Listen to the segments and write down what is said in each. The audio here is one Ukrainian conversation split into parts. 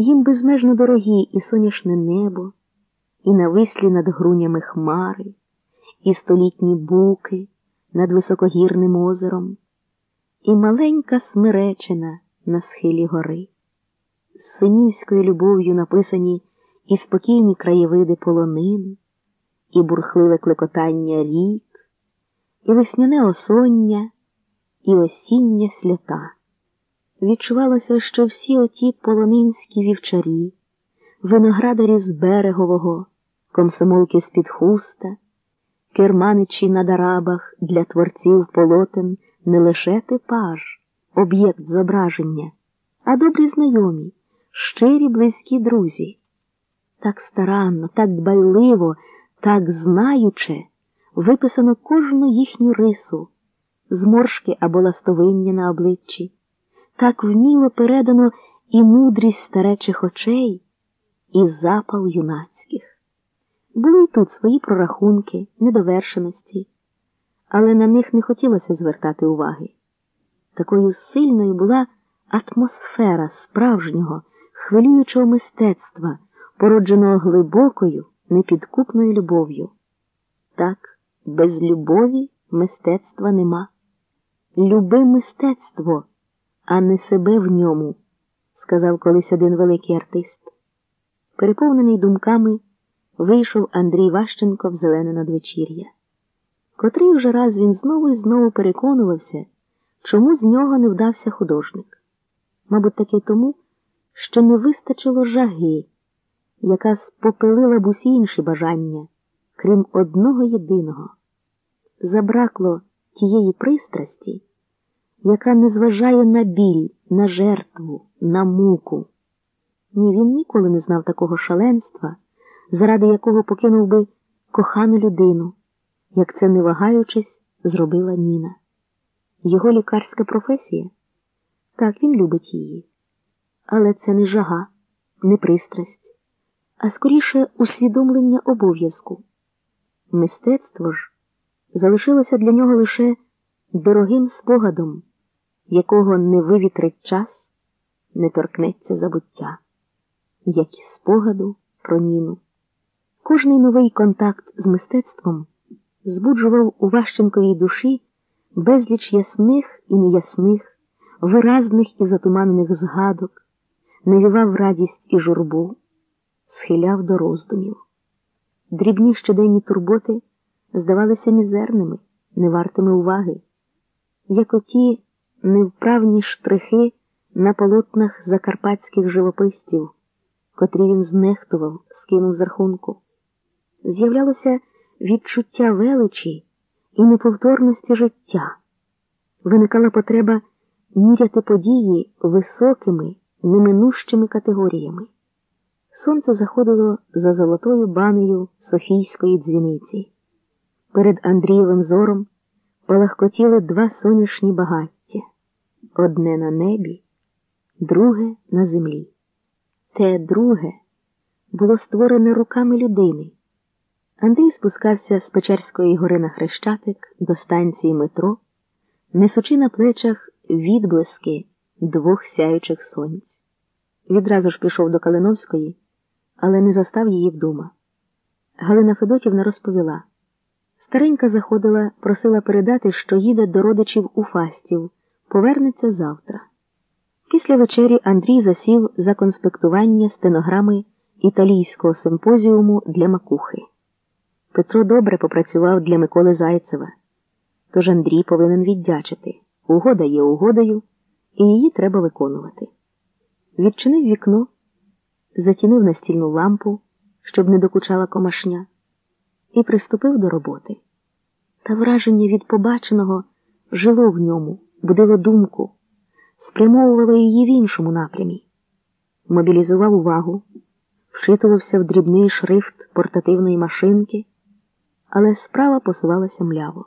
Їм безмежно дорогі і соняшне небо, і навислі над грунями хмари, і столітні буки над високогірним озером, і маленька смиречина на схилі гори, з синівською любов'ю написані і спокійні краєвиди полонин, і бурхливе клекотання рік, і весняне осоння, і осіння сльота. Відчувалося, що всі оті полонинські вівчарі, виноградарі з берегового, комсомолки з-під хуста, керманичі на дарабах для творців полотен не лише типаж, об'єкт зображення, а добрі знайомі, щирі близькі друзі. Так старанно, так дбайливо, так знаюче виписано кожну їхню рису, зморшки або ластовиння на обличчі так вміло передано і мудрість старечих очей, і запал юнацьких. Були й тут свої прорахунки, недовершеності, але на них не хотілося звертати уваги. Такою сильною була атмосфера справжнього, хвилюючого мистецтва, породженого глибокою, непідкупною любов'ю. Так, без любові мистецтва нема. Люби мистецтво а не себе в ньому, сказав колись один великий артист. Переповнений думками, вийшов Андрій Ващенко в зелене надвечір'я. Котрий вже раз він знову і знову переконувався, чому з нього не вдався художник. Мабуть, таки тому, що не вистачило жаги, яка спопилила б усі інші бажання, крім одного єдиного. Забракло тієї пристрасті яка не зважає на біль, на жертву, на муку. Ні, він ніколи не знав такого шаленства, заради якого покинув би кохану людину, як це, не вагаючись, зробила Ніна. Його лікарська професія? Так, він любить її. Але це не жага, не пристрасть, а скоріше усвідомлення обов'язку. Мистецтво ж залишилося для нього лише дорогим спогадом якого не вивітрить час, не торкнеться забуття, як і спогаду про Ніну. Кожний новий контакт з мистецтвом збуджував у Ващенковій душі безліч ясних і неясних, виразних і затуманених згадок, навівав радість і журбу, схиляв до роздумів. Дрібні щоденні турботи здавалися мізерними, невартими уваги, як оті невправні штрихи на полотнах закарпатських живописців, котрі він знехтував, скинув з рахунку. З'являлося відчуття величі і неповторності життя. Виникала потреба міряти події високими, неминущими категоріями. Сонце заходило за золотою банею Софійської дзвіниці. Перед Андрієвим зором полагкотіли два сонячні багаття одне на небі, друге на землі. Те друге було створене руками людини. Андрій спускався з Печерської гори на Хрещатик до станції метро, несучи на плечах відблиски двох сяючих сонць. Відразу ж пішов до Калиновської, але не застав її вдома. Галина Федотівна розповіла. Старенька заходила, просила передати, що їде до родичів у Фастів повернеться завтра. Після вечері Андрій засів за конспектування стенограми італійського симпозіуму для макухи. Петро добре попрацював для Миколи Зайцева, тож Андрій повинен віддячити. Угода є угодою, і її треба виконувати. Відчинив вікно, затінив настільну лампу, щоб не докучала комашня, і приступив до роботи. Та враження від побаченого жило в ньому будило думку, спрямовувало її в іншому напрямі, мобілізував увагу, вчитувався в дрібний шрифт портативної машинки, але справа посувалася мляво.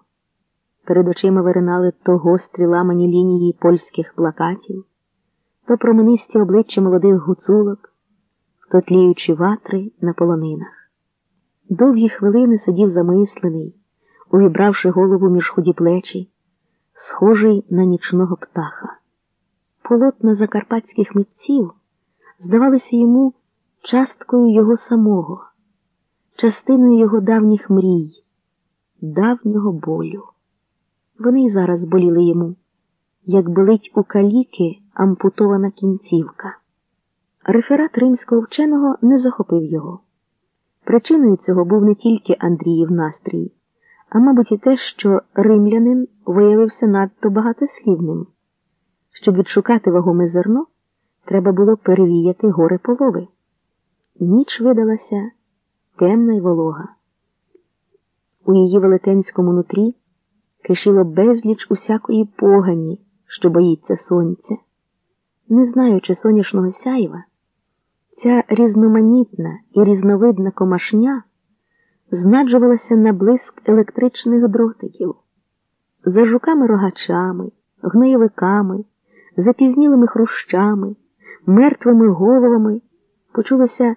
Перед очима виринали то гострі ламані лінії польських плакатів, то променисті обличчя молодих гуцулок, то тліючі ватри на полонинах. Довгі хвилини сидів замислений, увібравши голову між худі плечі схожий на нічного птаха. Полотна закарпатських митців здавалися йому часткою його самого, частиною його давніх мрій, давнього болю. Вони й зараз боліли йому, як болить у каліки ампутована кінцівка. Реферат римського вченого не захопив його. Причиною цього був не тільки Андріїв настрій, а мабуть, і те, що римлянин виявився надто багатослівним. Щоб відшукати вагоме зерно, треба було перевіяти гори полови. Ніч видалася темна й волога. У її велетенському нутрі кишіло безліч усякої погані, що боїться сонця. Не знаючи сонячного сяйва, ця різноманітна і різновидна комашня знаджувалася на блиск електричних дротиків. За жуками-рогачами, гноєвиками, запізнілими хрущами, мертвими головами почулося